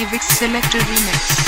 Avix Selector Remix.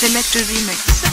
Selector Remix.